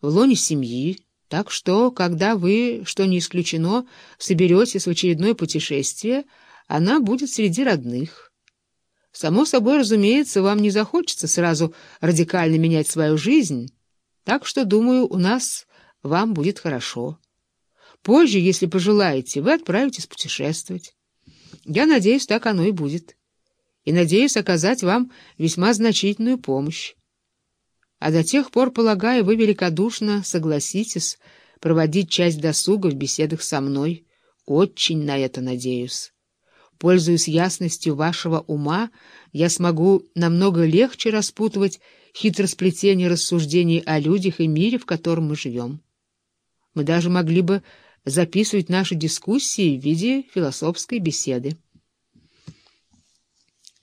в лоне семьи, так что, когда вы, что не исключено, соберетесь в очередное путешествие, она будет среди родных. Само собой, разумеется, вам не захочется сразу радикально менять свою жизнь, так что, думаю, у нас вам будет хорошо. Позже, если пожелаете, вы отправитесь путешествовать. Я надеюсь, так оно и будет. И надеюсь оказать вам весьма значительную помощь. А до тех пор, полагаю, вы великодушно согласитесь проводить часть досуга в беседах со мной. Очень на это надеюсь. Пользуясь ясностью вашего ума, я смогу намного легче распутывать хитросплетение рассуждений о людях и мире, в котором мы живем. Мы даже могли бы записывать наши дискуссии в виде философской беседы.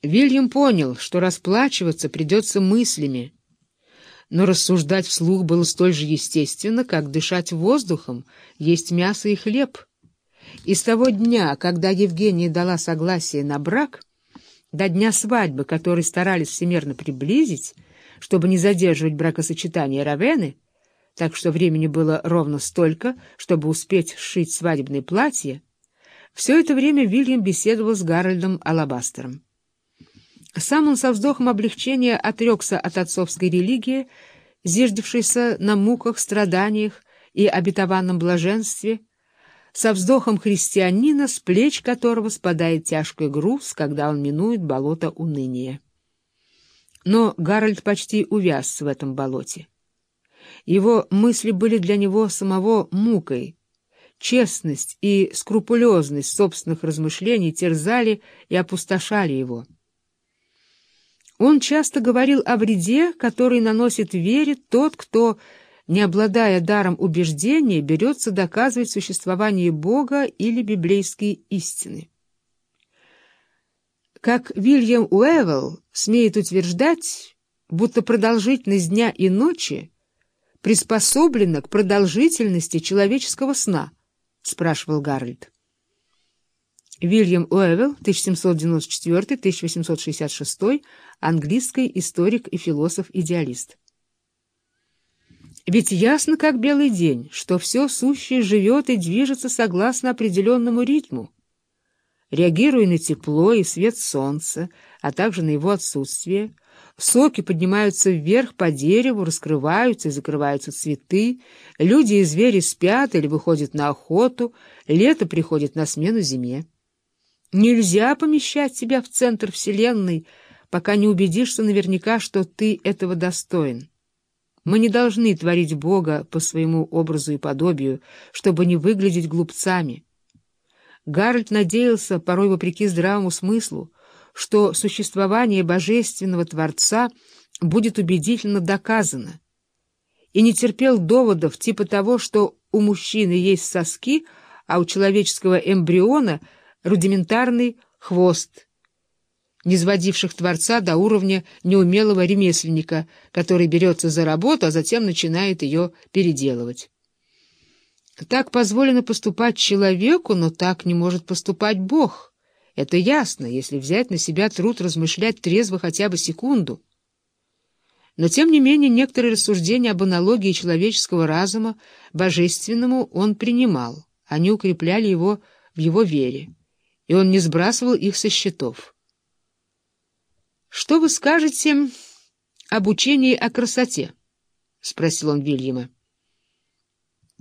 Вильям понял, что расплачиваться придется мыслями, но рассуждать вслух было столь же естественно, как дышать воздухом, есть мясо и хлеб. И с того дня, когда Евгения дала согласие на брак, до дня свадьбы, который старались всемерно приблизить, чтобы не задерживать бракосочетание Равены, так что времени было ровно столько, чтобы успеть сшить свадебное платье, все это время Вильям беседовал с Гарольдом Алабастером. Сам он со вздохом облегчения отрекся от отцовской религии, зиждевшейся на муках, страданиях и обетованном блаженстве, со вздохом христианина, с плеч которого спадает тяжкий груз, когда он минует болото уныния. Но Гарольд почти увяз в этом болоте. Его мысли были для него самого мукой. Честность и скрупулезность собственных размышлений терзали и опустошали его. Он часто говорил о вреде, который наносит вере тот, кто, не обладая даром убеждения, берется доказывать существование Бога или библейские истины. Как Вильям Уэвелл смеет утверждать, будто продолжительность дня и ночи приспособлена к продолжительности человеческого сна, спрашивал Гарольд. Вильям Уэвелл, 1794-1866, английский историк и философ-идеалист. Ведь ясно, как белый день, что все сущее живет и движется согласно определенному ритму. Реагируя на тепло и свет солнца, а также на его отсутствие, соки поднимаются вверх по дереву, раскрываются и закрываются цветы, люди и звери спят или выходят на охоту, лето приходит на смену зиме. Нельзя помещать себя в центр Вселенной, пока не убедишься наверняка, что ты этого достоин. Мы не должны творить Бога по своему образу и подобию, чтобы не выглядеть глупцами. Гарольд надеялся, порой вопреки здравому смыслу, что существование божественного Творца будет убедительно доказано, и не терпел доводов типа того, что у мужчины есть соски, а у человеческого эмбриона — рудиментарный хвост, не сводивших Творца до уровня неумелого ремесленника, который берется за работу, а затем начинает ее переделывать. Так позволено поступать человеку, но так не может поступать Бог. Это ясно, если взять на себя труд размышлять трезво хотя бы секунду. Но, тем не менее, некоторые рассуждения об аналогии человеческого разума божественному он принимал, они укрепляли его в его вере и он не сбрасывал их со счетов. «Что вы скажете об учении о красоте?» — спросил он Вильяма.